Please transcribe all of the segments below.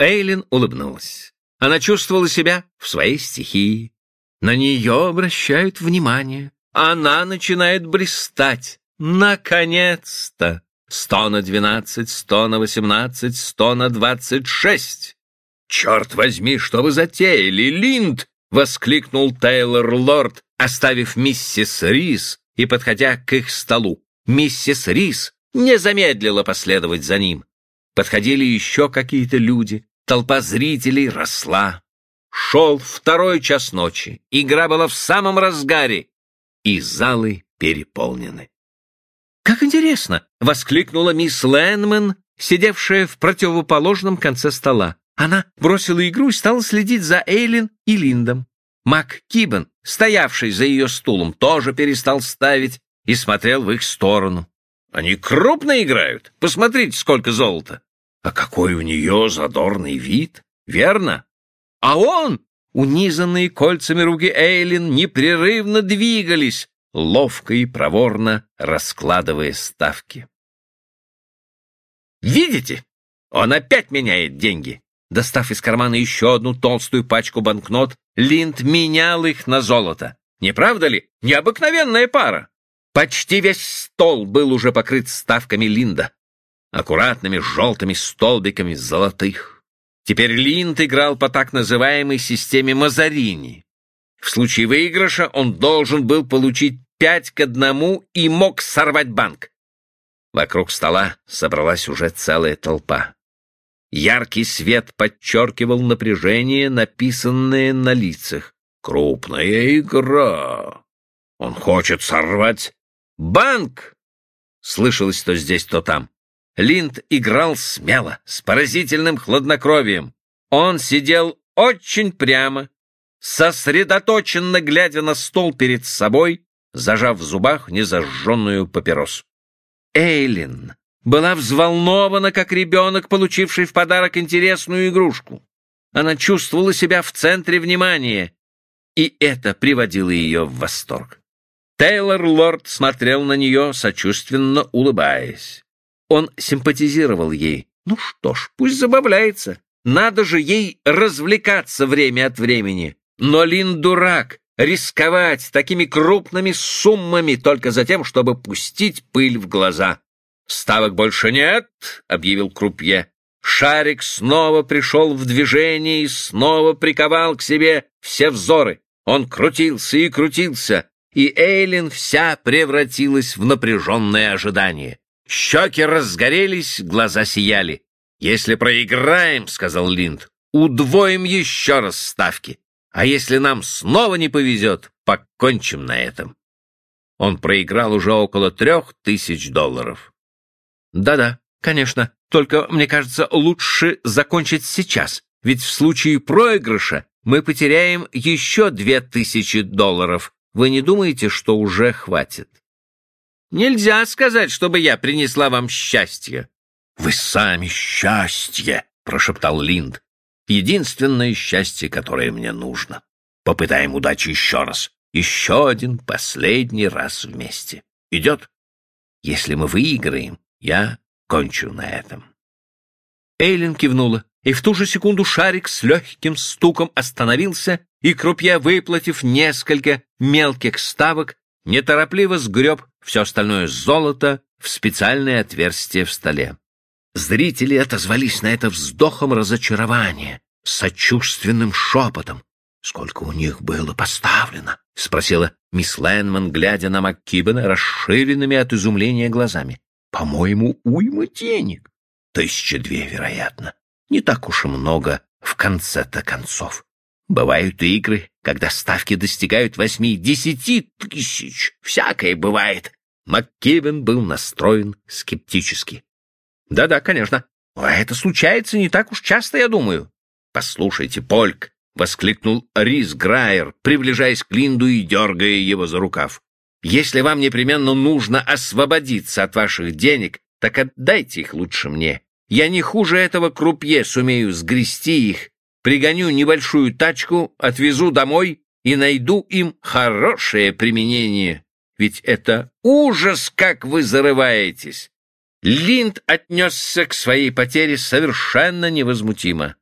Эйлин улыбнулась. Она чувствовала себя в своей стихии. На нее обращают внимание. Она начинает блистать. Наконец-то! Сто на двенадцать, сто на восемнадцать, сто на двадцать шесть. «Черт возьми, что вы затеяли, Линд!» — воскликнул Тейлор Лорд, оставив миссис Рис и подходя к их столу. Миссис Рис не замедлила последовать за ним. Подходили еще какие-то люди, толпа зрителей росла. Шел второй час ночи, игра была в самом разгаре, и залы переполнены. «Как интересно!» — воскликнула мисс Лэнман, сидевшая в противоположном конце стола. Она бросила игру и стала следить за Эйлин и Линдом. Мак Кибен, стоявший за ее стулом, тоже перестал ставить и смотрел в их сторону. «Они крупно играют. Посмотрите, сколько золота!» «А какой у нее задорный вид! Верно?» «А он!» Унизанные кольцами руки Эйлин непрерывно двигались, ловко и проворно раскладывая ставки. «Видите? Он опять меняет деньги!» Достав из кармана еще одну толстую пачку банкнот, Линд менял их на золото. Не правда ли? Необыкновенная пара. Почти весь стол был уже покрыт ставками Линда, аккуратными желтыми столбиками золотых. Теперь Линд играл по так называемой системе Мазарини. В случае выигрыша он должен был получить пять к одному и мог сорвать банк. Вокруг стола собралась уже целая толпа. Яркий свет подчеркивал напряжение, написанное на лицах. «Крупная игра! Он хочет сорвать банк!» Слышалось то здесь, то там. Линд играл смело, с поразительным хладнокровием. Он сидел очень прямо, сосредоточенно глядя на стол перед собой, зажав в зубах незажженную папиросу. Эйлин была взволнована, как ребенок, получивший в подарок интересную игрушку. Она чувствовала себя в центре внимания, и это приводило ее в восторг. Тейлор Лорд смотрел на нее, сочувственно улыбаясь. Он симпатизировал ей. Ну что ж, пусть забавляется. Надо же ей развлекаться время от времени. Но Лин дурак, рисковать такими крупными суммами только за тем, чтобы пустить пыль в глаза. «Ставок больше нет», — объявил Крупье. Шарик снова пришел в движение и снова приковал к себе все взоры. Он крутился и крутился, и Эйлин вся превратилась в напряженное ожидание. Щеки разгорелись, глаза сияли. «Если проиграем, — сказал Линд, — удвоим еще раз ставки. А если нам снова не повезет, покончим на этом». Он проиграл уже около трех тысяч долларов. Да-да, конечно. Только, мне кажется, лучше закончить сейчас, ведь в случае проигрыша мы потеряем еще две тысячи долларов. Вы не думаете, что уже хватит? Нельзя сказать, чтобы я принесла вам счастье. Вы сами счастье, прошептал Линд. Единственное счастье, которое мне нужно. Попытаем удачи еще раз. Еще один последний раз вместе. Идет? Если мы выиграем, я кончу на этом. Эйлин кивнула, и в ту же секунду шарик с легким стуком остановился, и крупья, выплатив несколько мелких ставок, неторопливо сгреб все остальное золото в специальное отверстие в столе. Зрители отозвались на это вздохом разочарования, сочувственным шепотом. «Сколько у них было поставлено?» — спросила мисс Лэнман, глядя на МакКибена расширенными от изумления глазами. По-моему, уйма денег. Тысяча две, вероятно. Не так уж и много в конце-то концов. Бывают игры, когда ставки достигают восьми-десяти тысяч. Всякое бывает. МакКивен был настроен скептически. Да-да, конечно. А это случается не так уж часто, я думаю. Послушайте, Польк, — воскликнул Рис Грайер, приближаясь к Линду и дергая его за рукав. Если вам непременно нужно освободиться от ваших денег, так отдайте их лучше мне. Я не хуже этого крупье сумею сгрести их, пригоню небольшую тачку, отвезу домой и найду им хорошее применение. Ведь это ужас, как вы зарываетесь. Линд отнесся к своей потере совершенно невозмутимо.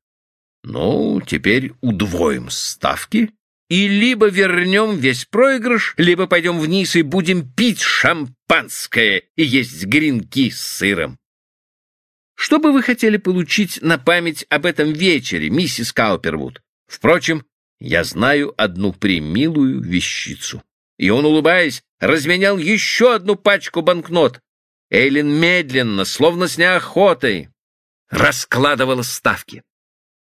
Ну, теперь удвоим ставки и либо вернем весь проигрыш, либо пойдем вниз и будем пить шампанское и есть гренки с сыром. Что бы вы хотели получить на память об этом вечере, миссис Каупервуд? Впрочем, я знаю одну примилую вещицу. И он, улыбаясь, разменял еще одну пачку банкнот. Эйлин медленно, словно с неохотой, раскладывала ставки.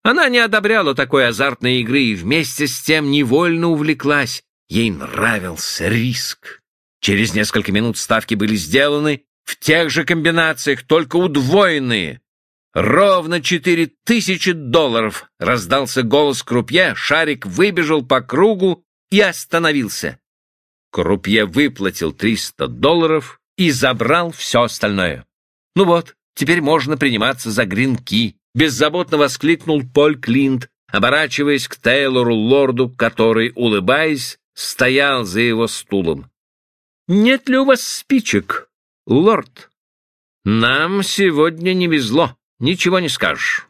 Она не одобряла такой азартной игры и вместе с тем невольно увлеклась. Ей нравился риск. Через несколько минут ставки были сделаны в тех же комбинациях, только удвоенные. Ровно четыре тысячи долларов раздался голос крупье, шарик выбежал по кругу и остановился. Крупье выплатил триста долларов и забрал все остальное. Ну вот, теперь можно приниматься за гринки, беззаботно воскликнул Поль Клинт, оборачиваясь к Тейлору Лорду, который, улыбаясь, стоял за его стулом. «Нет ли у вас спичек, лорд?» «Нам сегодня не везло, ничего не скажешь».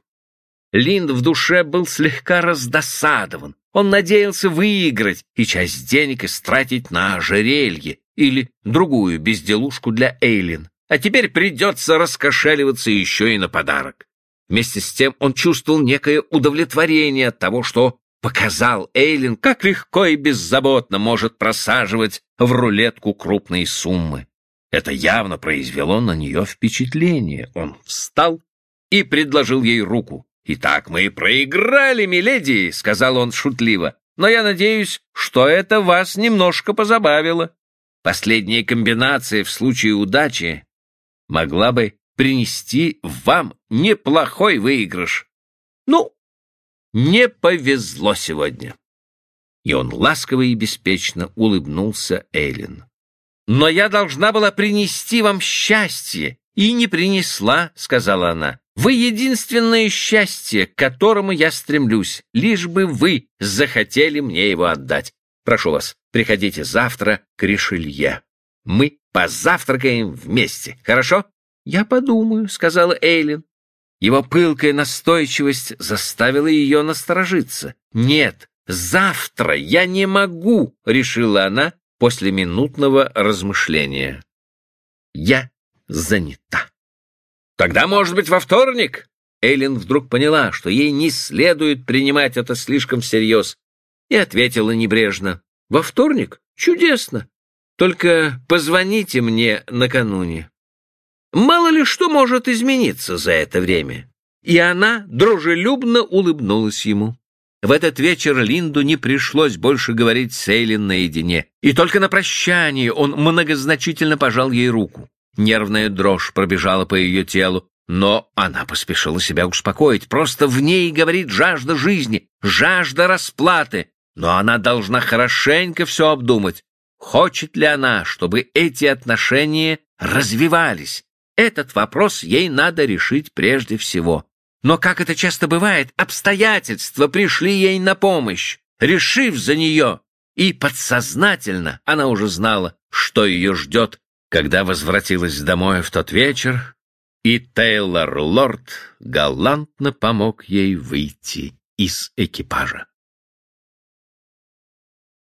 Линд в душе был слегка раздосадован. Он надеялся выиграть и часть денег истратить на ожерелье или другую безделушку для Эйлин. А теперь придется раскошеливаться еще и на подарок. Вместе с тем он чувствовал некое удовлетворение от того, что показал Эйлин, как легко и беззаботно может просаживать в рулетку крупные суммы. Это явно произвело на нее впечатление. Он встал и предложил ей руку. «Итак, мы проиграли, миледи», — сказал он шутливо. «Но я надеюсь, что это вас немножко позабавило. Последняя комбинация в случае удачи могла бы принести вам неплохой выигрыш. Ну, не повезло сегодня. И он ласково и беспечно улыбнулся Эйлин. «Но я должна была принести вам счастье, и не принесла», — сказала она. «Вы единственное счастье, к которому я стремлюсь, лишь бы вы захотели мне его отдать. Прошу вас, приходите завтра к Ришелье. Мы позавтракаем вместе, хорошо?» «Я подумаю», — сказала Эйлин. Его пылкая настойчивость заставила ее насторожиться. «Нет, завтра я не могу», — решила она после минутного размышления. «Я занята». «Тогда, может быть, во вторник?» Эйлин вдруг поняла, что ей не следует принимать это слишком всерьез, и ответила небрежно. «Во вторник? Чудесно! Только позвоните мне накануне». Мало ли что может измениться за это время. И она дружелюбно улыбнулась ему. В этот вечер Линду не пришлось больше говорить с Эйлин наедине, и только на прощание он многозначительно пожал ей руку. Нервная дрожь пробежала по ее телу, но она поспешила себя успокоить. Просто в ней говорит жажда жизни, жажда расплаты. Но она должна хорошенько все обдумать. Хочет ли она, чтобы эти отношения развивались? Этот вопрос ей надо решить прежде всего. Но, как это часто бывает, обстоятельства пришли ей на помощь, решив за нее. И подсознательно она уже знала, что ее ждет, когда возвратилась домой в тот вечер, и Тейлор Лорд галантно помог ей выйти из экипажа.